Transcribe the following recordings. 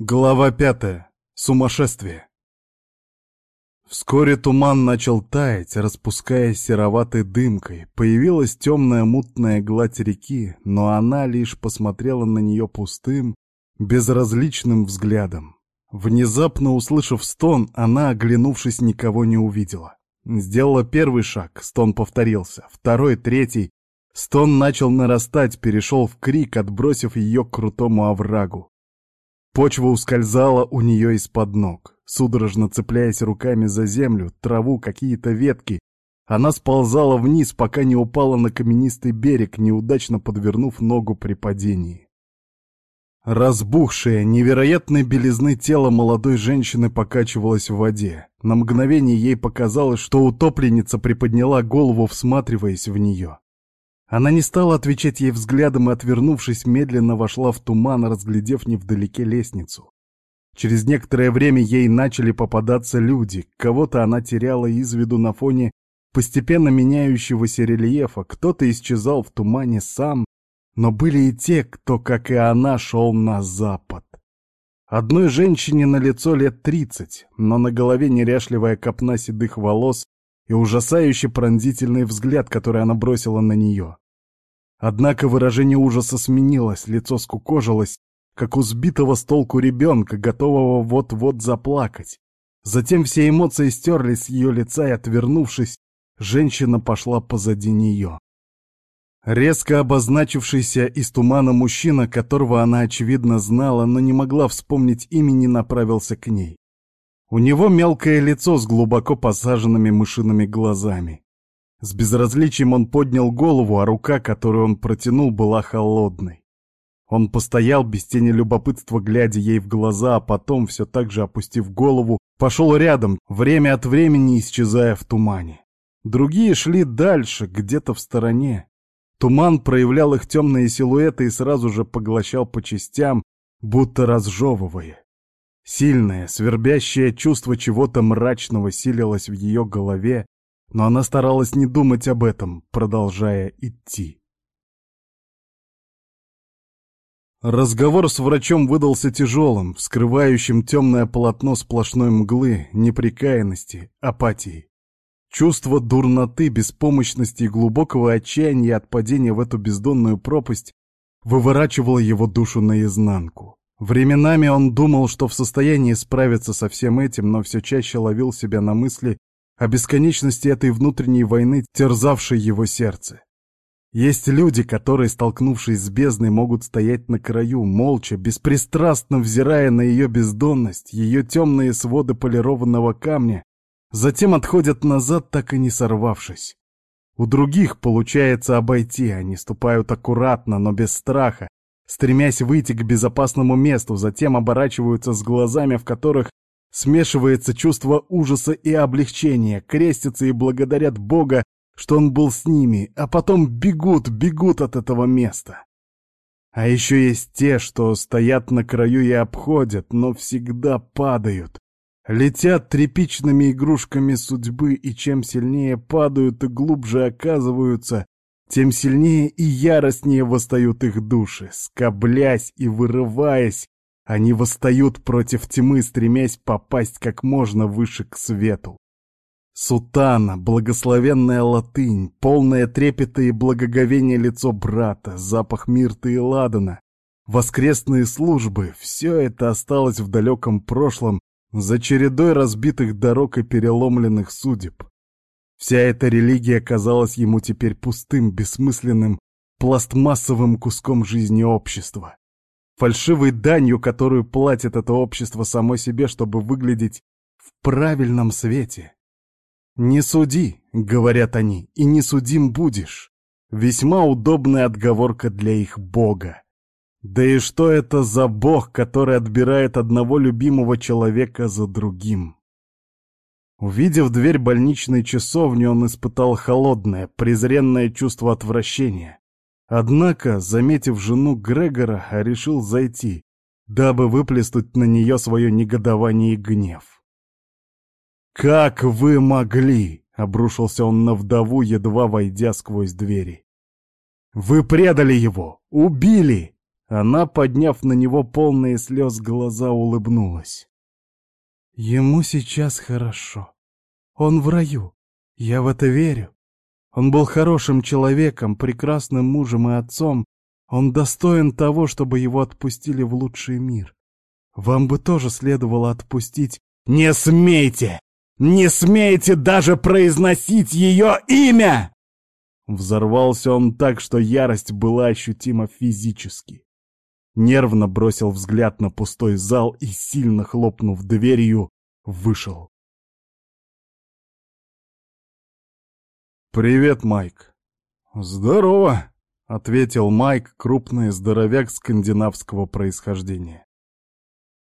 Глава пятая. Сумасшествие. Вскоре туман начал таять, распускаясь сероватой дымкой. Появилась темная мутная гладь реки, но она лишь посмотрела на нее пустым, безразличным взглядом. Внезапно услышав стон, она, оглянувшись, никого не увидела. Сделала первый шаг, стон повторился, второй, третий. Стон начал нарастать, перешел в крик, отбросив ее к крутому оврагу. Почва ускользала у нее из-под ног. Судорожно цепляясь руками за землю, траву, какие-то ветки, она сползала вниз, пока не упала на каменистый берег, неудачно подвернув ногу при падении. Разбухшее, невероятной белизны тело молодой женщины покачивалось в воде. На мгновение ей показалось, что утопленница приподняла голову, всматриваясь в нее. Она не стала отвечать ей взглядом и, отвернувшись, медленно вошла в туман, разглядев невдалеке лестницу. Через некоторое время ей начали попадаться люди, кого-то она теряла из виду на фоне постепенно меняющегося рельефа, кто-то исчезал в тумане сам, но были и те, кто, как и она, шел на запад. Одной женщине на лицо лет тридцать, но на голове неряшливая копна седых волос и ужасающий пронзительный взгляд, который она бросила на нее. Однако выражение ужаса сменилось, лицо скукожилось, как у сбитого с толку ребенка, готового вот-вот заплакать. Затем все эмоции стерлись с ее лица, и, отвернувшись, женщина пошла позади нее. Резко обозначившийся из тумана мужчина, которого она, очевидно, знала, но не могла вспомнить имени, направился к ней. У него мелкое лицо с глубоко посаженными мышиными глазами. С безразличием он поднял голову, а рука, которую он протянул, была холодной. Он постоял без тени любопытства, глядя ей в глаза, а потом, все так же опустив голову, пошел рядом, время от времени исчезая в тумане. Другие шли дальше, где-то в стороне. Туман проявлял их темные силуэты и сразу же поглощал по частям, будто разжевывая. Сильное, свербящее чувство чего-то мрачного силилось в ее голове, но она старалась не думать об этом, продолжая идти. Разговор с врачом выдался тяжелым, вскрывающим темное полотно сплошной мглы, неприкаянности, апатии. Чувство дурноты, беспомощности и глубокого отчаяния от падения в эту бездонную пропасть выворачивало его душу наизнанку. Временами он думал, что в состоянии справиться со всем этим, но все чаще ловил себя на мысли о бесконечности этой внутренней войны, терзавшей его сердце. Есть люди, которые, столкнувшись с бездной, могут стоять на краю, молча, беспристрастно взирая на ее бездонность, ее темные своды полированного камня, затем отходят назад, так и не сорвавшись. У других получается обойти, они ступают аккуратно, но без страха, стремясь выйти к безопасному месту, затем оборачиваются с глазами, в которых смешивается чувство ужаса и облегчения, крестятся и благодарят Бога, что он был с ними, а потом бегут, бегут от этого места. А еще есть те, что стоят на краю и обходят, но всегда падают. Летят тряпичными игрушками судьбы, и чем сильнее падают и глубже оказываются, тем сильнее и яростнее восстают их души. Скоблясь и вырываясь, они восстают против тьмы, стремясь попасть как можно выше к свету. Сутана, благословенная латынь, полное трепета и благоговение лицо брата, запах мирта и ладана, воскресные службы — все это осталось в далеком прошлом за чередой разбитых дорог и переломленных судеб. Вся эта религия казалась ему теперь пустым, бессмысленным, пластмассовым куском жизни общества. Фальшивой данью, которую платит это общество само себе, чтобы выглядеть в правильном свете. «Не суди», — говорят они, — «и не судим будешь». Весьма удобная отговорка для их бога. Да и что это за бог, который отбирает одного любимого человека за другим? Увидев дверь больничной часовни, он испытал холодное, презренное чувство отвращения. Однако, заметив жену Грегора, решил зайти, дабы выплеснуть на нее свое негодование и гнев. «Как вы могли?» — обрушился он на вдову, едва войдя сквозь двери. «Вы предали его! Убили! Она, подняв на него полные слез глаза, улыбнулась. «Ему сейчас хорошо. Он в раю. Я в это верю. Он был хорошим человеком, прекрасным мужем и отцом. Он достоин того, чтобы его отпустили в лучший мир. Вам бы тоже следовало отпустить... «Не смейте! Не смейте даже произносить ее имя!» Взорвался он так, что ярость была ощутима физически. Нервно бросил взгляд на пустой зал и, сильно хлопнув дверью, вышел. «Привет, Майк». «Здорово», — ответил Майк, крупный здоровяк скандинавского происхождения.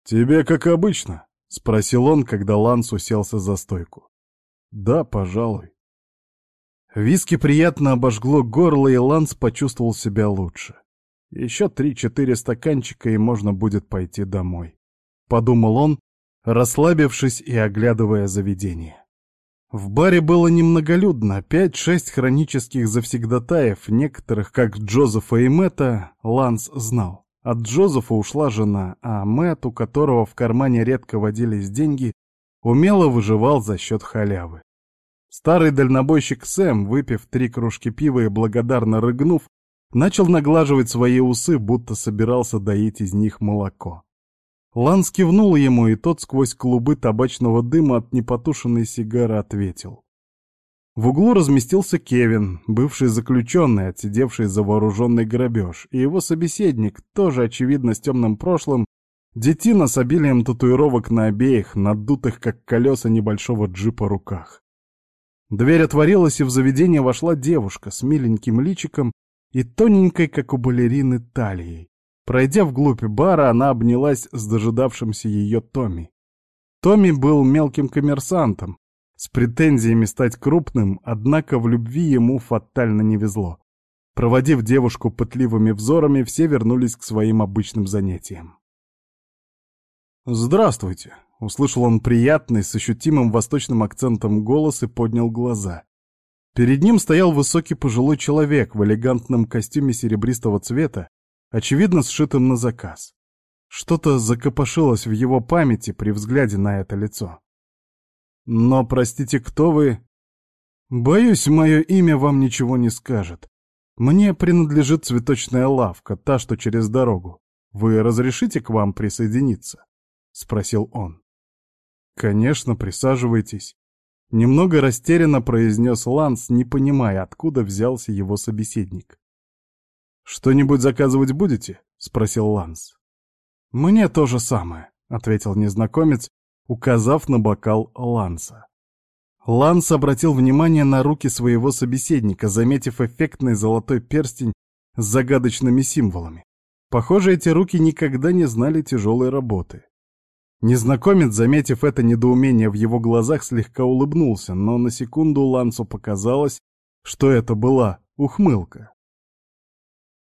«Тебе как обычно?» — спросил он, когда Ланс уселся за стойку. «Да, пожалуй». Виски приятно обожгло горло, и Ланс почувствовал себя лучше. Еще три-четыре стаканчика, и можно будет пойти домой. Подумал он, расслабившись и оглядывая заведение. В баре было немноголюдно, пять-шесть хронических завсегдатаев, некоторых, как Джозефа и Мэтта, Ланс знал. От Джозефа ушла жена, а Мэтт, у которого в кармане редко водились деньги, умело выживал за счет халявы. Старый дальнобойщик Сэм, выпив три кружки пива и благодарно рыгнув, начал наглаживать свои усы, будто собирался доить из них молоко. Ланс кивнул ему, и тот сквозь клубы табачного дыма от непотушенной сигары ответил. В углу разместился Кевин, бывший заключенный, отсидевший за вооруженный грабеж, и его собеседник, тоже, очевидно, с темным прошлым, детина с обилием татуировок на обеих, надутых, как колеса небольшого джипа, руках. Дверь отворилась, и в заведение вошла девушка с миленьким личиком и тоненькой, как у балерины, талией. Пройдя вглубь бара, она обнялась с дожидавшимся ее Томми. Томми был мелким коммерсантом, с претензиями стать крупным, однако в любви ему фатально не везло. Проводив девушку пытливыми взорами, все вернулись к своим обычным занятиям. «Здравствуйте!» — услышал он приятный, с ощутимым восточным акцентом голос и поднял глаза. Перед ним стоял высокий пожилой человек в элегантном костюме серебристого цвета, очевидно сшитым на заказ. Что-то закопошилось в его памяти при взгляде на это лицо. «Но, простите, кто вы?» «Боюсь, мое имя вам ничего не скажет. Мне принадлежит цветочная лавка, та, что через дорогу. Вы разрешите к вам присоединиться?» — спросил он. «Конечно, присаживайтесь». Немного растерянно произнес Ланс, не понимая, откуда взялся его собеседник. «Что-нибудь заказывать будете?» — спросил Ланс. «Мне то же самое», — ответил незнакомец, указав на бокал Ланса. Ланс обратил внимание на руки своего собеседника, заметив эффектный золотой перстень с загадочными символами. Похоже, эти руки никогда не знали тяжелой работы. Незнакомец, заметив это недоумение в его глазах, слегка улыбнулся, но на секунду Лансу показалось, что это была ухмылка.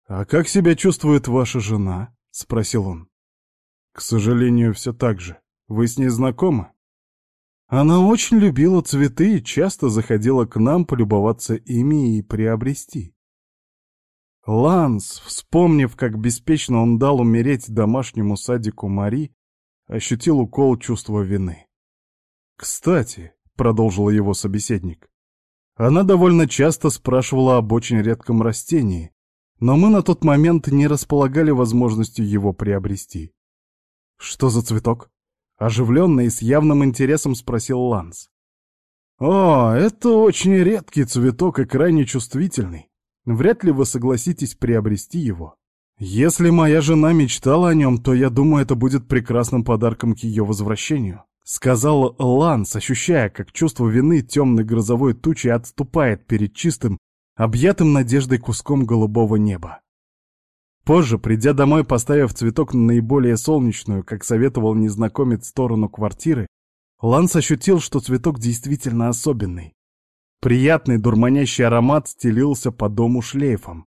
«А как себя чувствует ваша жена?» — спросил он. «К сожалению, все так же. Вы с ней знакомы?» Она очень любила цветы и часто заходила к нам полюбоваться ими и приобрести. Ланс, вспомнив, как беспечно он дал умереть домашнему садику Мари, ощутил укол чувства вины. «Кстати», — продолжил его собеседник, — «она довольно часто спрашивала об очень редком растении, но мы на тот момент не располагали возможностью его приобрести. «Что за цветок?» — оживленно и с явным интересом спросил Ланс. «О, это очень редкий цветок и крайне чувствительный. Вряд ли вы согласитесь приобрести его. Если моя жена мечтала о нем, то я думаю, это будет прекрасным подарком к ее возвращению», — сказал Ланс, ощущая, как чувство вины темной грозовой тучи отступает перед чистым, объятым надеждой куском голубого неба. Позже, придя домой, поставив цветок на наиболее солнечную, как советовал незнакомец, сторону квартиры, Ланс ощутил, что цветок действительно особенный. Приятный дурманящий аромат стелился по дому шлейфом.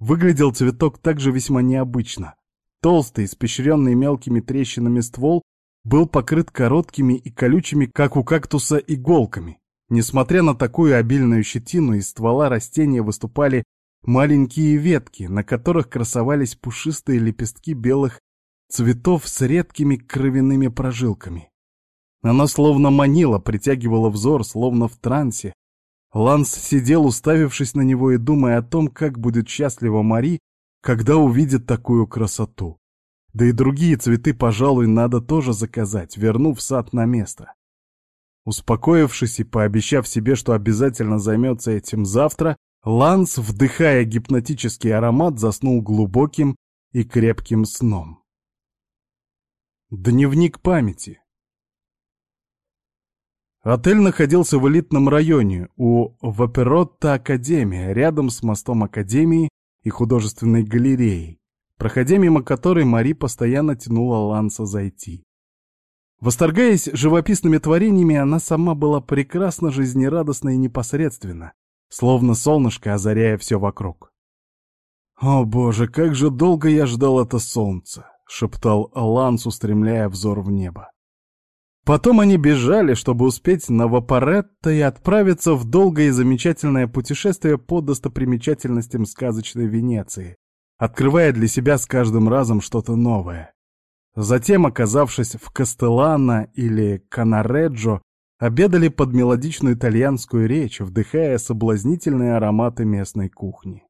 Выглядел цветок также весьма необычно. Толстый, испещренный мелкими трещинами ствол был покрыт короткими и колючими, как у кактуса, иголками. Несмотря на такую обильную щетину, из ствола растения выступали маленькие ветки, на которых красовались пушистые лепестки белых цветов с редкими кровяными прожилками. Она словно манила, притягивала взор, словно в трансе. Ланс сидел, уставившись на него и думая о том, как будет счастлива Мари, когда увидит такую красоту. Да и другие цветы, пожалуй, надо тоже заказать, вернув сад на место. Успокоившись и пообещав себе, что обязательно займется этим завтра, Ланс, вдыхая гипнотический аромат, заснул глубоким и крепким сном. Дневник памяти. Отель находился в элитном районе у Ваперотта Академия, рядом с мостом Академии и художественной галереей, проходя мимо которой Мари постоянно тянула Ланса зайти. Восторгаясь живописными творениями, она сама была прекрасно жизнерадостна и непосредственна, словно солнышко, озаряя все вокруг. «О боже, как же долго я ждал это солнце!» — шептал Ланс, устремляя взор в небо. Потом они бежали, чтобы успеть на Вапоретто и отправиться в долгое и замечательное путешествие по достопримечательностям сказочной Венеции, открывая для себя с каждым разом что-то новое. Затем, оказавшись в Кастеллано или Канареджо, обедали под мелодичную итальянскую речь, вдыхая соблазнительные ароматы местной кухни.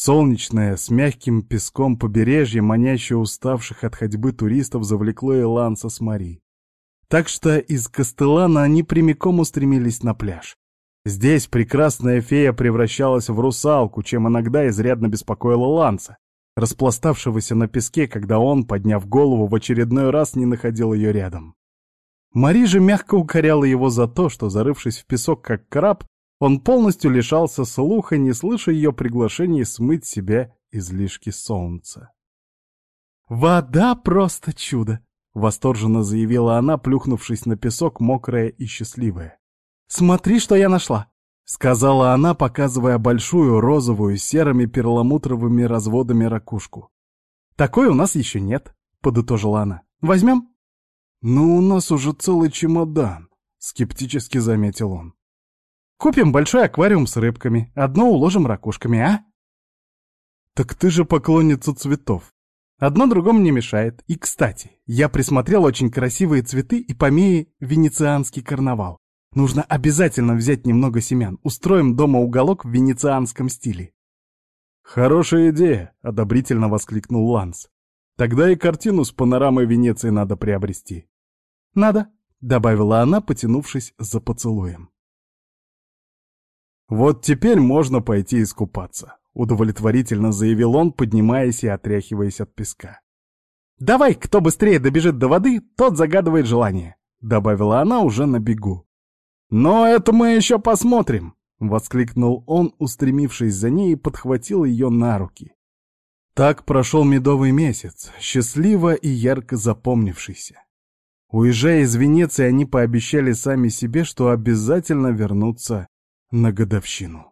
Солнечное, с мягким песком побережье, манящее уставших от ходьбы туристов, завлекло Иланса с Мари. Так что из Кастеллана они прямиком устремились на пляж. Здесь прекрасная фея превращалась в русалку, чем иногда изрядно беспокоила Ланса, распластавшегося на песке, когда он, подняв голову, в очередной раз не находил ее рядом. Мари же мягко укоряла его за то, что, зарывшись в песок как краб, он полностью лишался слуха, не слыша ее приглашений смыть себя излишки солнца. «Вода просто чудо!» — восторженно заявила она, плюхнувшись на песок, мокрая и счастливая. «Смотри, что я нашла!» — сказала она, показывая большую розовую серыми перламутровыми разводами ракушку. «Такой у нас еще нет», — подытожила она. «Возьмем?» «Ну, у нас уже целый чемодан», — скептически заметил он. Купим большой аквариум с рыбками, одно уложим ракушками, а? Так ты же поклонница цветов. Одно другому не мешает. И, кстати, я присмотрел очень красивые цветы и помеи венецианский карнавал. Нужно обязательно взять немного семян. Устроим дома уголок в венецианском стиле. Хорошая идея, одобрительно воскликнул Ланс. Тогда и картину с панорамой Венеции надо приобрести. Надо, добавила она, потянувшись за поцелуем. «Вот теперь можно пойти искупаться», — удовлетворительно заявил он, поднимаясь и отряхиваясь от песка. «Давай, кто быстрее добежит до воды, тот загадывает желание», — добавила она уже на бегу. «Но это мы еще посмотрим», — воскликнул он, устремившись за ней и подхватил ее на руки. Так прошел медовый месяц, счастливо и ярко запомнившийся. Уезжая из Венеции, они пообещали сами себе, что обязательно вернутся на годовщину.